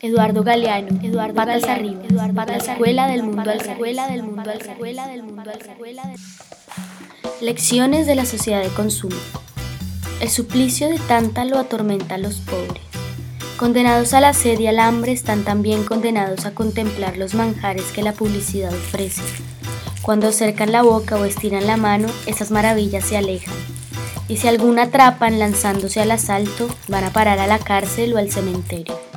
Eduardo Galeano, Eduardo patas arriba, Eduardo patas la escuela del mundo al escuela del mundo al escuela del mundo al escuela del... Lecciones de la sociedad de consumo. El suplicio de tanta lo atormenta a los pobres. Condenados a la sed y al hambre están también condenados a contemplar los manjares que la publicidad ofrece. Cuando acercan la boca o estiran la mano, esas maravillas se alejan. Y si alguna atrapan lanzándose al asalto, van a parar a la cárcel o al cementerio.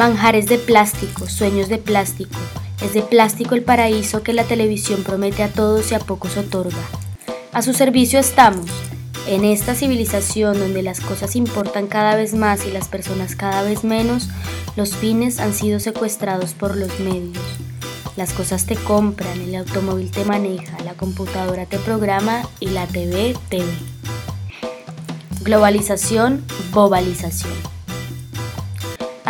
Manjares de plástico, sueños de plástico. Es de plástico el paraíso que la televisión promete a todos y a pocos otorga. A su servicio estamos. En esta civilización donde las cosas importan cada vez más y las personas cada vez menos, los fines han sido secuestrados por los medios. Las cosas te compran, el automóvil te maneja, la computadora te programa y la TV te ve. Globalización.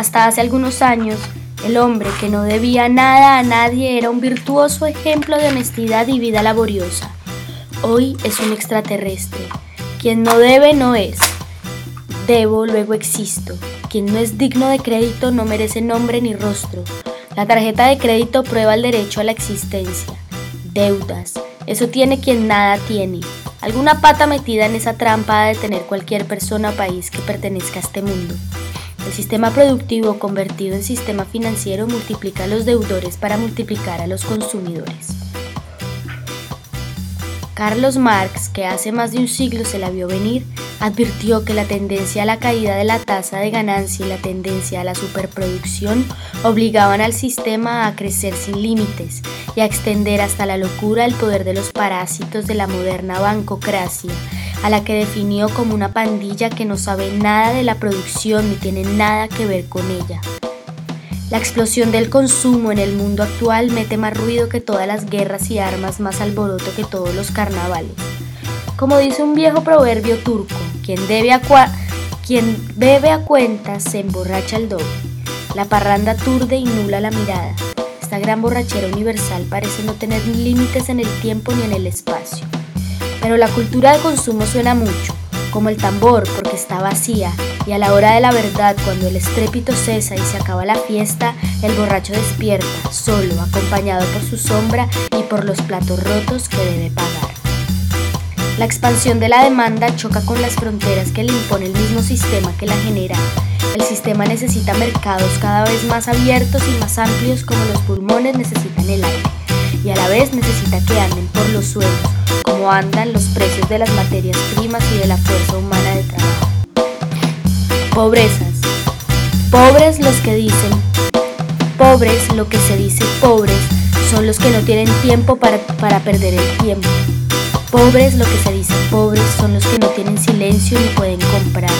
Hasta hace algunos años, el hombre que no debía nada a nadie era un virtuoso ejemplo de honestidad y vida laboriosa. Hoy es un extraterrestre. Quien no debe no es. Debo, luego existo. Quien no es digno de crédito no merece nombre ni rostro. La tarjeta de crédito prueba el derecho a la existencia. Deudas. Eso tiene quien nada tiene. Alguna pata metida en esa trampa de tener cualquier persona o país que pertenezca a este mundo. El sistema productivo convertido en sistema financiero multiplica a los deudores para multiplicar a los consumidores. Carlos Marx, que hace más de un siglo se la vio venir, advirtió que la tendencia a la caída de la tasa de ganancia y la tendencia a la superproducción obligaban al sistema a crecer sin límites y a extender hasta la locura el poder de los parásitos de la moderna bancocracia a la que definió como una pandilla que no sabe nada de la producción ni tiene nada que ver con ella. La explosión del consumo en el mundo actual mete más ruido que todas las guerras y armas, más alboroto que todos los carnavales. Como dice un viejo proverbio turco, quien, a quien bebe a cuentas se emborracha el doble. La parranda turde y nula la mirada. Esta gran borrachera universal parece no tener límites en el tiempo ni en el espacio. Pero la cultura de consumo suena mucho, como el tambor porque está vacía, y a la hora de la verdad, cuando el estrépito cesa y se acaba la fiesta, el borracho despierta, solo, acompañado por su sombra y por los platos rotos que debe pagar. La expansión de la demanda choca con las fronteras que le impone el mismo sistema que la genera. El sistema necesita mercados cada vez más abiertos y más amplios como los pulmones necesitan el aire, y a la vez necesita que anden por los suelos cómo andan los precios de las materias primas y de la fuerza humana de trabajo. Pobrezas. Pobres los que dicen, pobres lo que se dice pobres, son los que no tienen tiempo para, para perder el tiempo. Pobres lo que se dice pobres son los que no tienen silencio ni pueden comprar.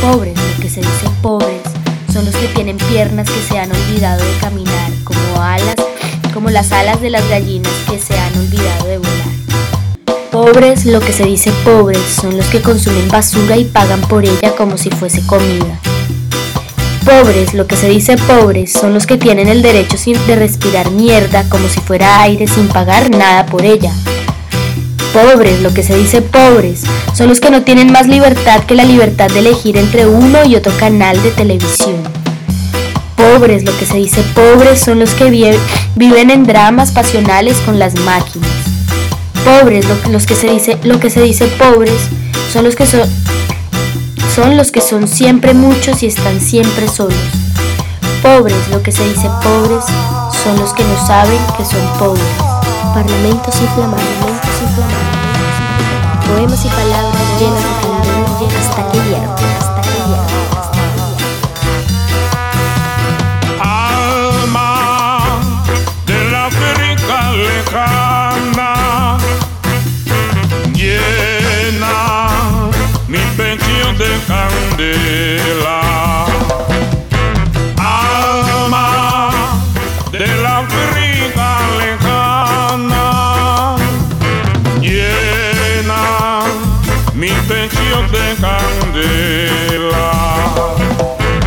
Pobres lo que se dice pobres son los que tienen piernas que se han olvidado de caminar, como alas, como las alas de las gallinas que se han olvidado de volar. Pobres, lo que se dice pobres, son los que consumen basura y pagan por ella como si fuese comida. Pobres, lo que se dice pobres, son los que tienen el derecho de respirar mierda como si fuera aire sin pagar nada por ella. Pobres, lo que se dice pobres, son los que no tienen más libertad que la libertad de elegir entre uno y otro canal de televisión. Pobres, lo que se dice pobres, son los que viven en dramas pasionales con las máquinas pobres, lo, los que se dice, lo que se dice pobres, son los que son, son los que son siempre muchos y están siempre solos. Pobres, lo que se dice pobres, son los que no saben que son pobres. Parlamentos inflamados, inflamados, poemas y palabras llenas de candela hasta que hiervan, hasta que hiervan. De candela. Alma de la África lejana, llena mi pecho de candela.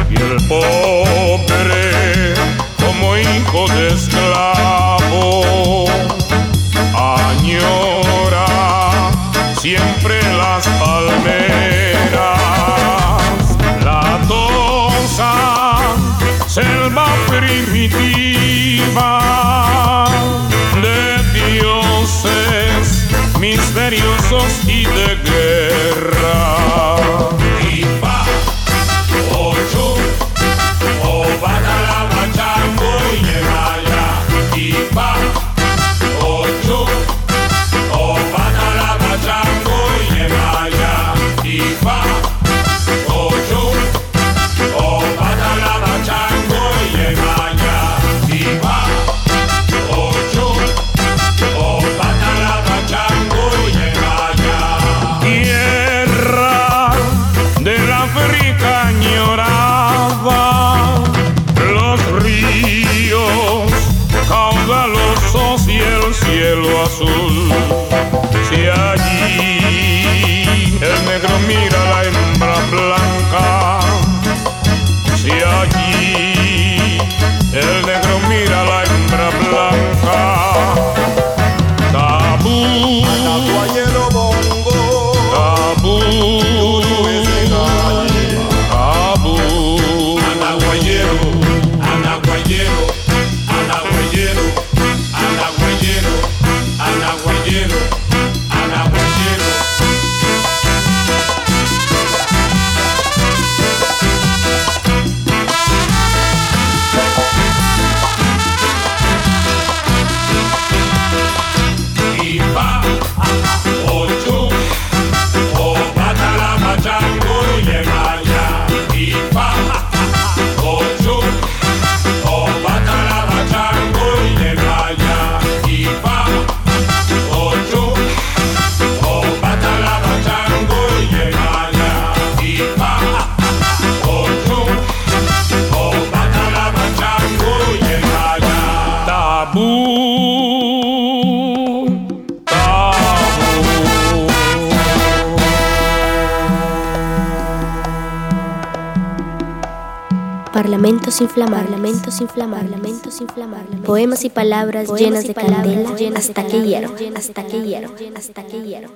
Y el pobre como hijo de esclavo añora siempre las palmeras. Misteriosos y de Caloyero. Parlamentos inflamables, lamentos inflamables, lamentos inflamables, poemas y palabras llenas de candela. hasta que hierro, hasta que hierro, hasta que hierro.